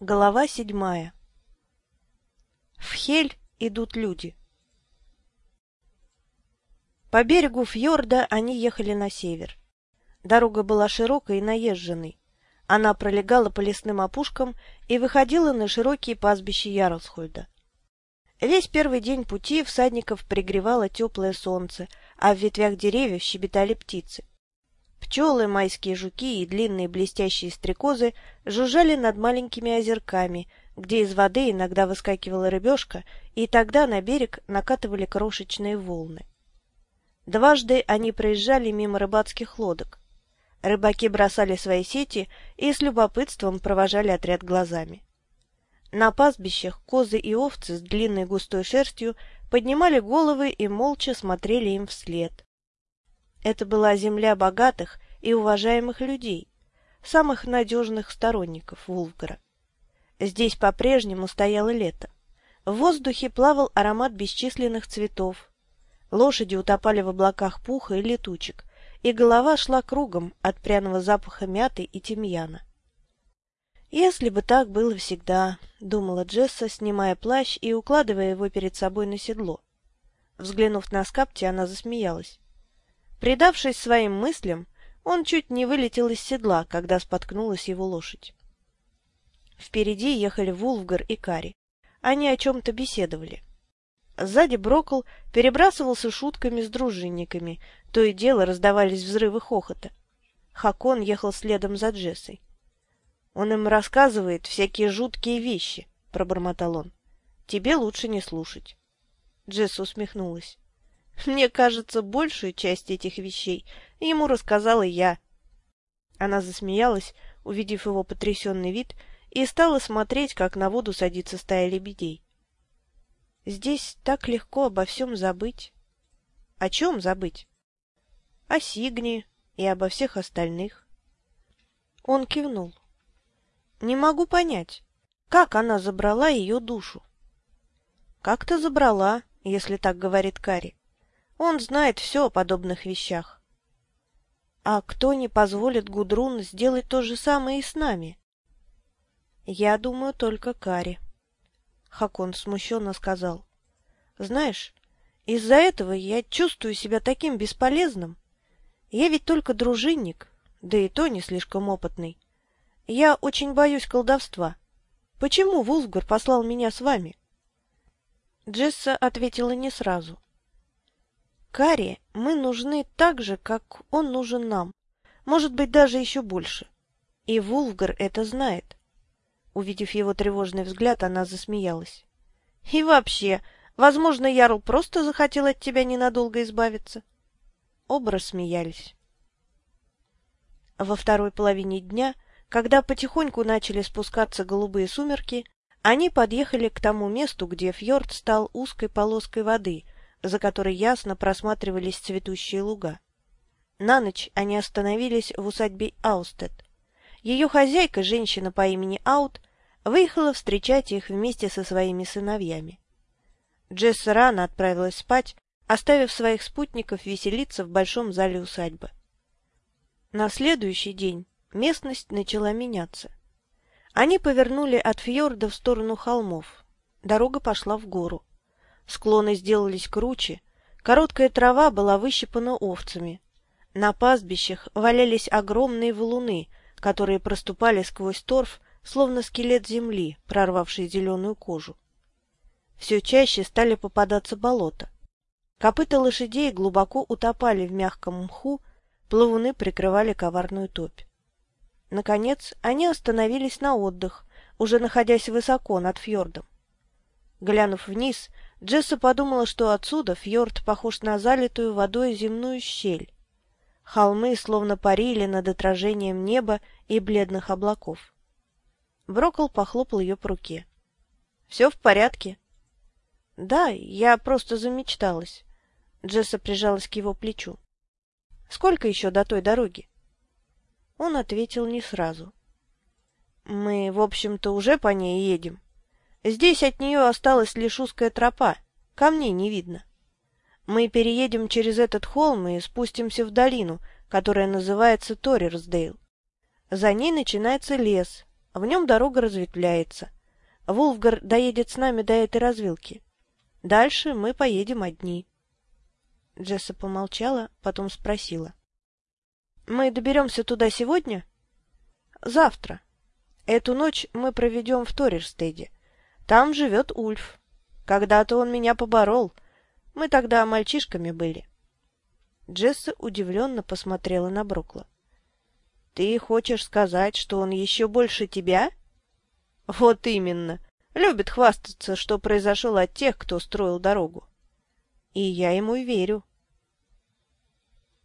Глава седьмая. В Хель идут люди. По берегу фьорда они ехали на север. Дорога была широкой и наезженной. Она пролегала по лесным опушкам и выходила на широкие пастбища Ярлсхольда. Весь первый день пути всадников пригревало теплое солнце, а в ветвях деревьев щебетали птицы. Пчелы, майские жуки и длинные блестящие стрекозы жужжали над маленькими озерками, где из воды иногда выскакивала рыбешка, и тогда на берег накатывали крошечные волны. Дважды они проезжали мимо рыбацких лодок. Рыбаки бросали свои сети и с любопытством провожали отряд глазами. На пастбищах козы и овцы с длинной густой шерстью поднимали головы и молча смотрели им вслед. Это была земля богатых и уважаемых людей, самых надежных сторонников Вулфгара. Здесь по-прежнему стояло лето. В воздухе плавал аромат бесчисленных цветов. Лошади утопали в облаках пуха и летучек, и голова шла кругом от пряного запаха мяты и тимьяна. «Если бы так было всегда», — думала Джесса, снимая плащ и укладывая его перед собой на седло. Взглянув на скапти, она засмеялась. Предавшись своим мыслям, он чуть не вылетел из седла, когда споткнулась его лошадь. Впереди ехали Вулфгар и Кари. Они о чем-то беседовали. Сзади Брокл перебрасывался шутками с дружинниками, то и дело раздавались взрывы хохота. Хакон ехал следом за Джессой. «Он им рассказывает всякие жуткие вещи», — пробормотал он. «Тебе лучше не слушать». Джесса усмехнулась. Мне кажется, большую часть этих вещей ему рассказала я. Она засмеялась, увидев его потрясенный вид, и стала смотреть, как на воду садится стая лебедей. Здесь так легко обо всем забыть. О чем забыть? О Сигне и обо всех остальных. Он кивнул. Не могу понять, как она забрала ее душу. Как-то забрала, если так говорит Кари. Он знает все о подобных вещах. А кто не позволит Гудрун сделать то же самое и с нами? Я думаю, только Кари. Хакон смущенно сказал. Знаешь, из-за этого я чувствую себя таким бесполезным. Я ведь только дружинник, да и то не слишком опытный. Я очень боюсь колдовства. Почему Вулфгар послал меня с вами? Джесса ответила не сразу. Карри мы нужны так же, как он нужен нам. Может быть, даже еще больше. И Вулфгар это знает. Увидев его тревожный взгляд, она засмеялась. И вообще, возможно, Ярл просто захотел от тебя ненадолго избавиться. Оба рассмеялись. Во второй половине дня, когда потихоньку начали спускаться голубые сумерки, они подъехали к тому месту, где фьорд стал узкой полоской воды — за которой ясно просматривались цветущие луга. На ночь они остановились в усадьбе Аустед. Ее хозяйка, женщина по имени Аут, выехала встречать их вместе со своими сыновьями. Джесса рано отправилась спать, оставив своих спутников веселиться в большом зале усадьбы. На следующий день местность начала меняться. Они повернули от фьорда в сторону холмов. Дорога пошла в гору. Склоны сделались круче, короткая трава была выщипана овцами. На пастбищах валялись огромные валуны, которые проступали сквозь торф, словно скелет земли, прорвавший зеленую кожу. Все чаще стали попадаться болота. Копыта лошадей глубоко утопали в мягком мху, плавуны прикрывали коварную топь. Наконец, они остановились на отдых, уже находясь высоко над фьордом. Глянув вниз, Джесса подумала, что отсюда фьорд похож на залитую водой земную щель. Холмы словно парили над отражением неба и бледных облаков. Брокол похлопал ее по руке. — Все в порядке? — Да, я просто замечталась. Джесса прижалась к его плечу. — Сколько еще до той дороги? Он ответил не сразу. — Мы, в общем-то, уже по ней едем. Здесь от нее осталась лишь узкая тропа, камней не видно. Мы переедем через этот холм и спустимся в долину, которая называется Торрерсдейл. За ней начинается лес, В нем дорога разветвляется. Вулфгар доедет с нами до этой развилки. Дальше мы поедем одни. Джесса помолчала, потом спросила. — Мы доберемся туда сегодня? — Завтра. Эту ночь мы проведем в Торерстеде. Там живет Ульф. Когда-то он меня поборол. Мы тогда мальчишками были. Джесса удивленно посмотрела на Брукла. — Ты хочешь сказать, что он еще больше тебя? — Вот именно. Любит хвастаться, что произошел от тех, кто строил дорогу. И я ему верю.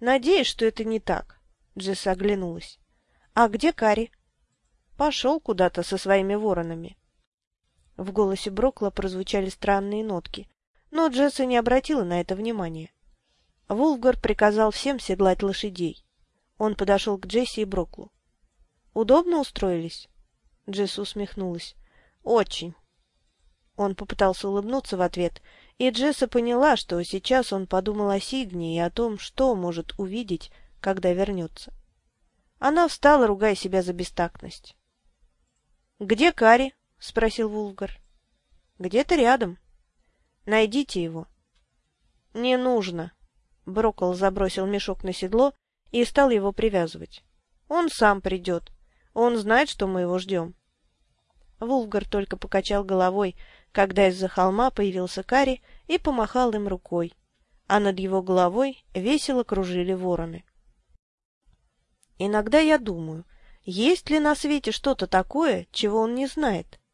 Надеюсь, что это не так. Джесса оглянулась. А где Кари? Пошел куда-то со своими воронами. В голосе Брокла прозвучали странные нотки, но Джесса не обратила на это внимания. Вулфгар приказал всем седлать лошадей. Он подошел к Джесси и Броклу. «Удобно устроились?» Джесса усмехнулась. «Очень». Он попытался улыбнуться в ответ, и Джесса поняла, что сейчас он подумал о Сигне и о том, что может увидеть, когда вернется. Она встала, ругая себя за бестактность. — Где Кари? — спросил Вулгар. — Где-то рядом. Найдите его. — Не нужно. Брокол забросил мешок на седло и стал его привязывать. — Он сам придет. Он знает, что мы его ждем. Вулгар только покачал головой, когда из-за холма появился Кари и помахал им рукой, а над его головой весело кружили вороны. Иногда я думаю, есть ли на свете что-то такое, чего он не знает? —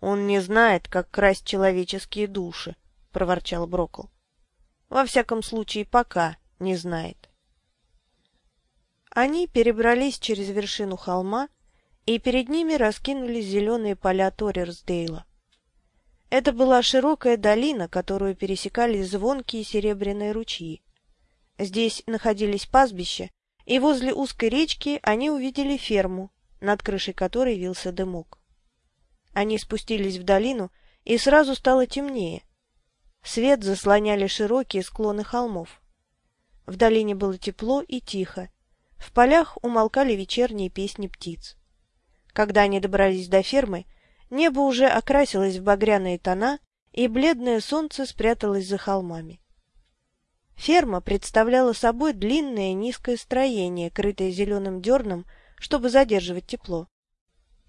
Он не знает, как красть человеческие души, — проворчал Брокл. — Во всяком случае, пока не знает. Они перебрались через вершину холма, и перед ними раскинулись зеленые поля Торерсдейла. Это была широкая долина, которую пересекали звонкие серебряные ручьи. Здесь находились пастбища, и возле узкой речки они увидели ферму, над крышей которой вился дымок. Они спустились в долину, и сразу стало темнее. Свет заслоняли широкие склоны холмов. В долине было тепло и тихо. В полях умолкали вечерние песни птиц. Когда они добрались до фермы, Небо уже окрасилось в багряные тона, и бледное солнце спряталось за холмами. Ферма представляла собой длинное низкое строение, крытое зеленым дерном, чтобы задерживать тепло.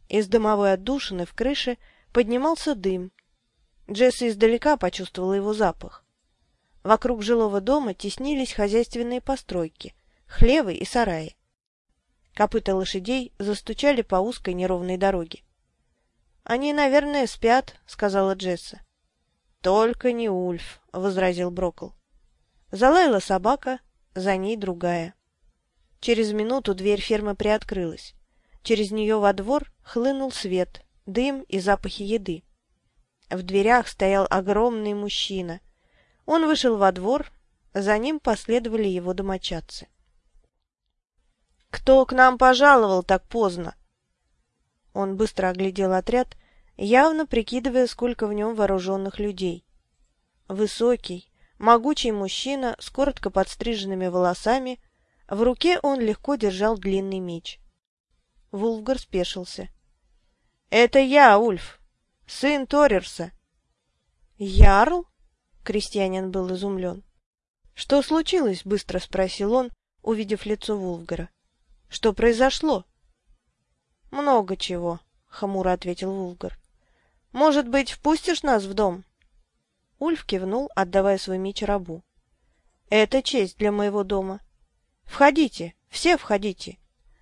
Из дымовой отдушины в крыше поднимался дым. Джесси издалека почувствовала его запах. Вокруг жилого дома теснились хозяйственные постройки, хлевы и сараи. Копыта лошадей застучали по узкой неровной дороге. «Они, наверное, спят», — сказала Джесса. «Только не Ульф», — возразил Брокл. Залаяла собака, за ней другая. Через минуту дверь фермы приоткрылась. Через нее во двор хлынул свет, дым и запахи еды. В дверях стоял огромный мужчина. Он вышел во двор, за ним последовали его домочадцы. «Кто к нам пожаловал так поздно?» Он быстро оглядел отряд, явно прикидывая, сколько в нем вооруженных людей. Высокий, могучий мужчина с коротко подстриженными волосами, в руке он легко держал длинный меч. Вулфгар спешился. — Это я, Ульф, сын Торерса. — Ярл? — крестьянин был изумлен. — Что случилось? — быстро спросил он, увидев лицо Вулфгара. — Что произошло? — Много чего, — хмуро ответил Вулгар. — Может быть, впустишь нас в дом? Ульф кивнул, отдавая свой меч рабу. — Это честь для моего дома. Входите, все входите.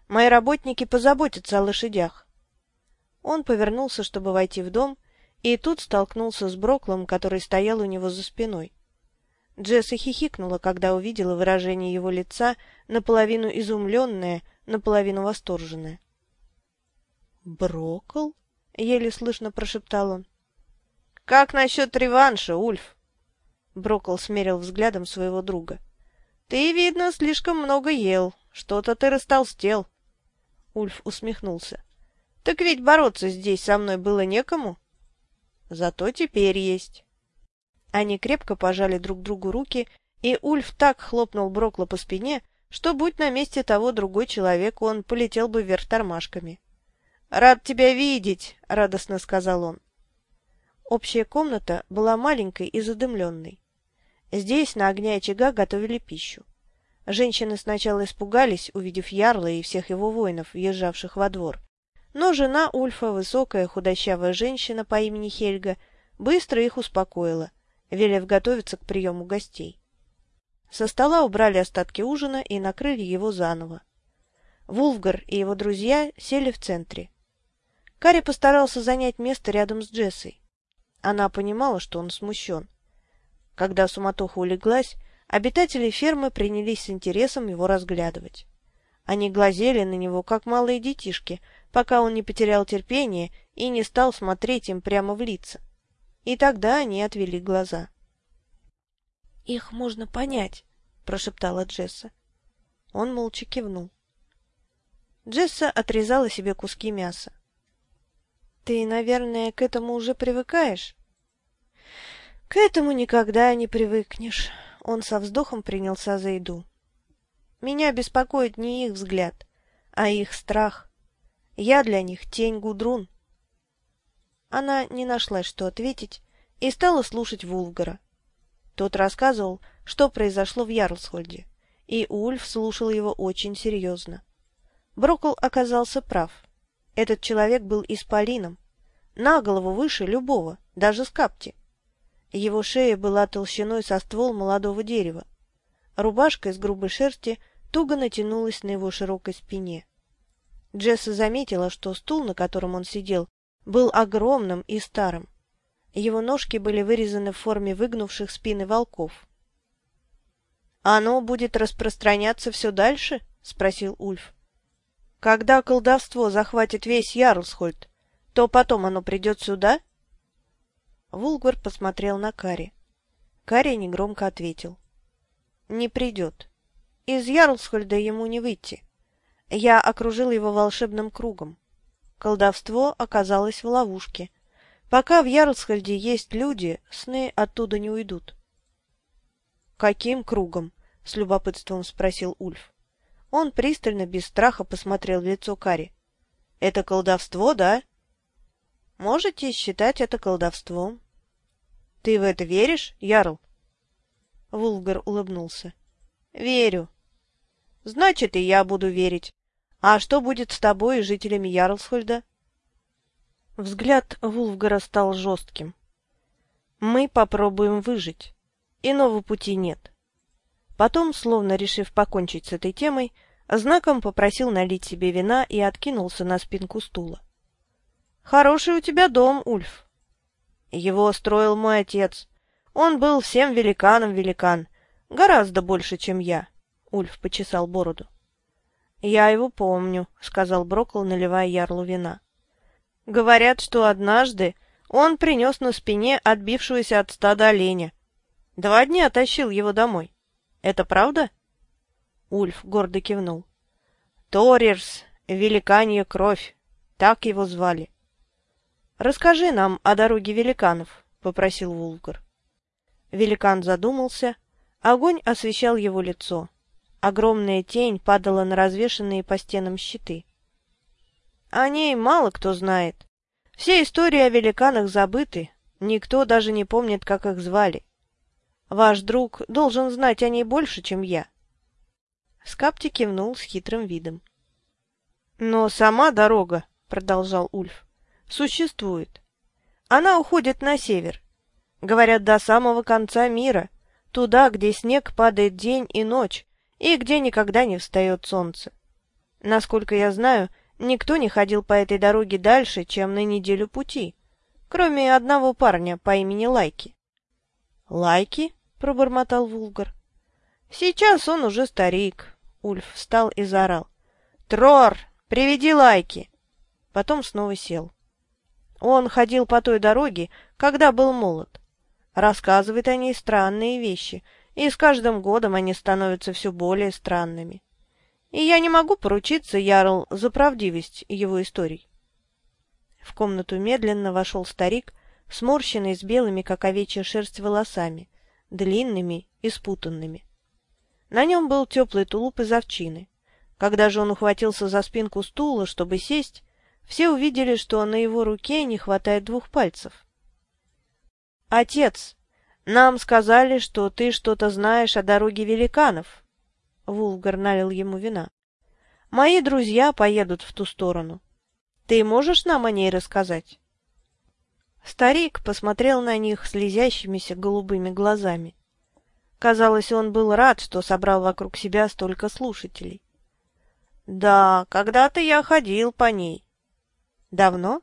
Мои работники позаботятся о лошадях. Он повернулся, чтобы войти в дом, и тут столкнулся с Броклом, который стоял у него за спиной. Джесса хихикнула, когда увидела выражение его лица, наполовину изумленное, наполовину восторженное. «Брокл?» — еле слышно прошептал он. «Как насчет реванша, Ульф?» Брокл смерил взглядом своего друга. «Ты, видно, слишком много ел. Что-то ты растолстел». Ульф усмехнулся. «Так ведь бороться здесь со мной было некому. Зато теперь есть». Они крепко пожали друг другу руки, и Ульф так хлопнул Брокла по спине, что, будь на месте того другой человек, он полетел бы вверх тормашками. «Рад тебя видеть!» — радостно сказал он. Общая комната была маленькой и задымленной. Здесь на огне очага готовили пищу. Женщины сначала испугались, увидев Ярла и всех его воинов, въезжавших во двор. Но жена Ульфа, высокая худощавая женщина по имени Хельга, быстро их успокоила, велев готовиться к приему гостей. Со стола убрали остатки ужина и накрыли его заново. Вулфгар и его друзья сели в центре. Карри постарался занять место рядом с Джессой. Она понимала, что он смущен. Когда суматоха улеглась, обитатели фермы принялись с интересом его разглядывать. Они глазели на него, как малые детишки, пока он не потерял терпение и не стал смотреть им прямо в лица. И тогда они отвели глаза. — Их можно понять, — прошептала Джесса. Он молча кивнул. Джесса отрезала себе куски мяса. — Ты, наверное, к этому уже привыкаешь? — К этому никогда не привыкнешь. Он со вздохом принялся за еду. Меня беспокоит не их взгляд, а их страх. Я для них тень Гудрун. Она не нашла, что ответить, и стала слушать Вулгара. Тот рассказывал, что произошло в Ярлсхольде, и Ульф слушал его очень серьезно. Брокл оказался прав. Этот человек был исполином, на голову выше любого, даже скапти. Его шея была толщиной со ствол молодого дерева. Рубашка из грубой шерсти туго натянулась на его широкой спине. Джесса заметила, что стул, на котором он сидел, был огромным и старым. Его ножки были вырезаны в форме выгнувших спины волков. «Оно будет распространяться все дальше?» — спросил Ульф. «Когда колдовство захватит весь Ярлсхольд, то потом оно придет сюда?» Вулгар посмотрел на Кари. Кари негромко ответил. «Не придет. Из Ярлсхольда ему не выйти. Я окружил его волшебным кругом. Колдовство оказалось в ловушке. Пока в Ярлсхольде есть люди, сны оттуда не уйдут». «Каким кругом?» — с любопытством спросил Ульф. Он пристально, без страха посмотрел в лицо Кари. «Это колдовство, да?» Можете считать это колдовством. — Ты в это веришь, Ярл? Вулгар улыбнулся. — Верю. — Значит, и я буду верить. А что будет с тобой и жителями Ярлсхольда? Взгляд Вулфгара стал жестким. Мы попробуем выжить. Иного пути нет. Потом, словно решив покончить с этой темой, знаком попросил налить себе вина и откинулся на спинку стула. Хороший у тебя дом, Ульф. Его строил мой отец. Он был всем великаном великан, гораздо больше, чем я. Ульф почесал бороду. Я его помню, сказал Брокл, наливая ярлу вина. Говорят, что однажды он принес на спине отбившегося от стада оленя. Два дня тащил его домой. Это правда? Ульф гордо кивнул. Торирс, великанья кровь, так его звали. «Расскажи нам о дороге великанов», — попросил Вулгар. Великан задумался. Огонь освещал его лицо. Огромная тень падала на развешанные по стенам щиты. О ней мало кто знает. Все истории о великанах забыты, никто даже не помнит, как их звали. Ваш друг должен знать о ней больше, чем я. Скапти кивнул с хитрым видом. — Но сама дорога, — продолжал Ульф, существует. Она уходит на север. Говорят, до самого конца мира, туда, где снег падает день и ночь, и где никогда не встает солнце. Насколько я знаю, никто не ходил по этой дороге дальше, чем на неделю пути, кроме одного парня по имени Лайки. — Лайки? — пробормотал Вулгар. — Сейчас он уже старик. Ульф встал и заорал. — Трор, приведи Лайки! Потом снова сел. Он ходил по той дороге, когда был молод. Рассказывает о ней странные вещи, и с каждым годом они становятся все более странными. И я не могу поручиться, Ярл, за правдивость его историй. В комнату медленно вошел старик, сморщенный с белыми, как овечья шерсть, волосами, длинными и спутанными. На нем был теплый тулуп из овчины. Когда же он ухватился за спинку стула, чтобы сесть, все увидели, что на его руке не хватает двух пальцев. «Отец, нам сказали, что ты что-то знаешь о дороге великанов», — Вулгар налил ему вина. «Мои друзья поедут в ту сторону. Ты можешь нам о ней рассказать?» Старик посмотрел на них слезящимися голубыми глазами. Казалось, он был рад, что собрал вокруг себя столько слушателей. «Да, когда-то я ходил по ней». «Давно?»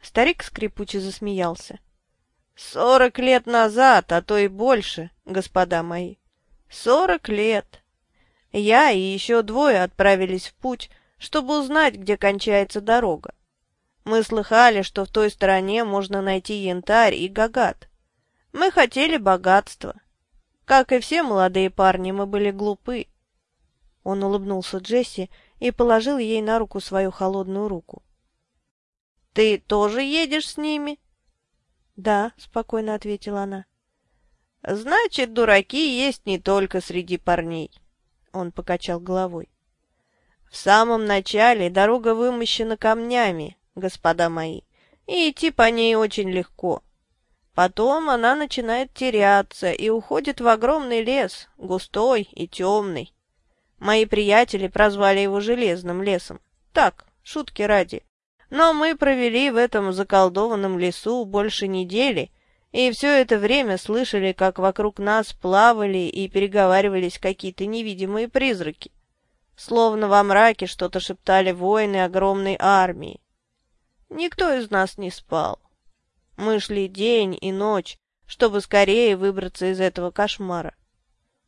Старик скрипуче засмеялся. «Сорок лет назад, а то и больше, господа мои. Сорок лет. Я и еще двое отправились в путь, чтобы узнать, где кончается дорога. Мы слыхали, что в той стороне можно найти янтарь и гагат. Мы хотели богатства. Как и все молодые парни, мы были глупы. Он улыбнулся Джесси и положил ей на руку свою холодную руку. — Ты тоже едешь с ними? — Да, — спокойно ответила она. — Значит, дураки есть не только среди парней. Он покачал головой. — В самом начале дорога вымощена камнями, господа мои, и идти по ней очень легко. Потом она начинает теряться и уходит в огромный лес, густой и темный. Мои приятели прозвали его Железным лесом. Так, шутки ради. Но мы провели в этом заколдованном лесу больше недели, и все это время слышали, как вокруг нас плавали и переговаривались какие-то невидимые призраки. Словно во мраке что-то шептали воины огромной армии. Никто из нас не спал. Мы шли день и ночь, чтобы скорее выбраться из этого кошмара.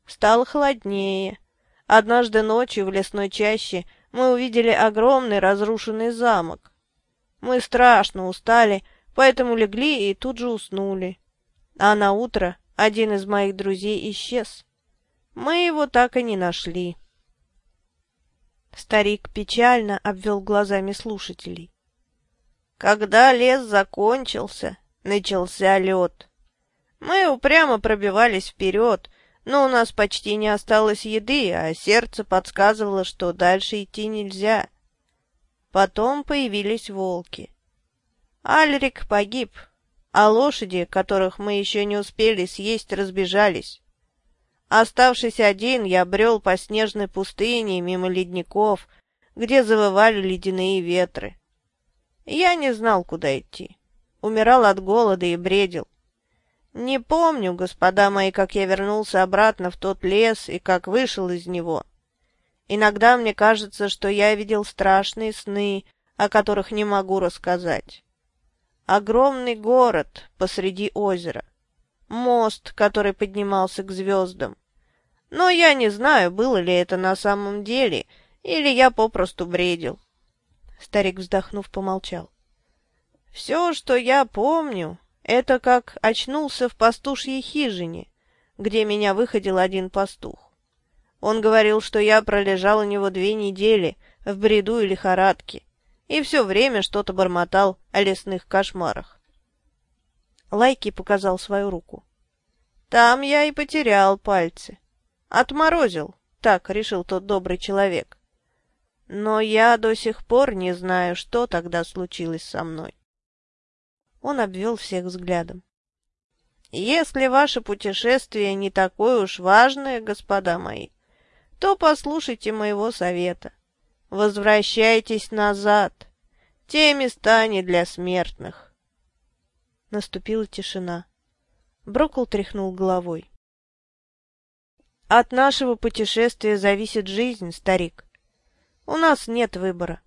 Стало холоднее. Однажды ночью в лесной чаще мы увидели огромный разрушенный замок. Мы страшно устали, поэтому легли и тут же уснули. А на утро один из моих друзей исчез. Мы его так и не нашли. Старик печально обвел глазами слушателей. Когда лес закончился, начался лед. Мы упрямо пробивались вперед, но у нас почти не осталось еды, а сердце подсказывало, что дальше идти нельзя. Потом появились волки. Альрик погиб, а лошади, которых мы еще не успели съесть, разбежались. Оставшись один, я брел по снежной пустыне мимо ледников, где завывали ледяные ветры. Я не знал, куда идти. Умирал от голода и бредил. Не помню, господа мои, как я вернулся обратно в тот лес и как вышел из него. Иногда мне кажется, что я видел страшные сны, о которых не могу рассказать. Огромный город посреди озера. Мост, который поднимался к звездам. Но я не знаю, было ли это на самом деле, или я попросту бредил. Старик, вздохнув, помолчал. «Все, что я помню, это как очнулся в пастушьей хижине, где меня выходил один пастух. Он говорил, что я пролежал у него две недели в бреду и лихорадке, и все время что-то бормотал о лесных кошмарах. Лайки показал свою руку. Там я и потерял пальцы. Отморозил, так решил тот добрый человек. Но я до сих пор не знаю, что тогда случилось со мной. Он обвел всех взглядом. Если ваше путешествие не такое уж важное, господа мои, то послушайте моего совета. Возвращайтесь назад. Те места не для смертных. Наступила тишина. Брокл тряхнул головой. От нашего путешествия зависит жизнь, старик. У нас нет выбора.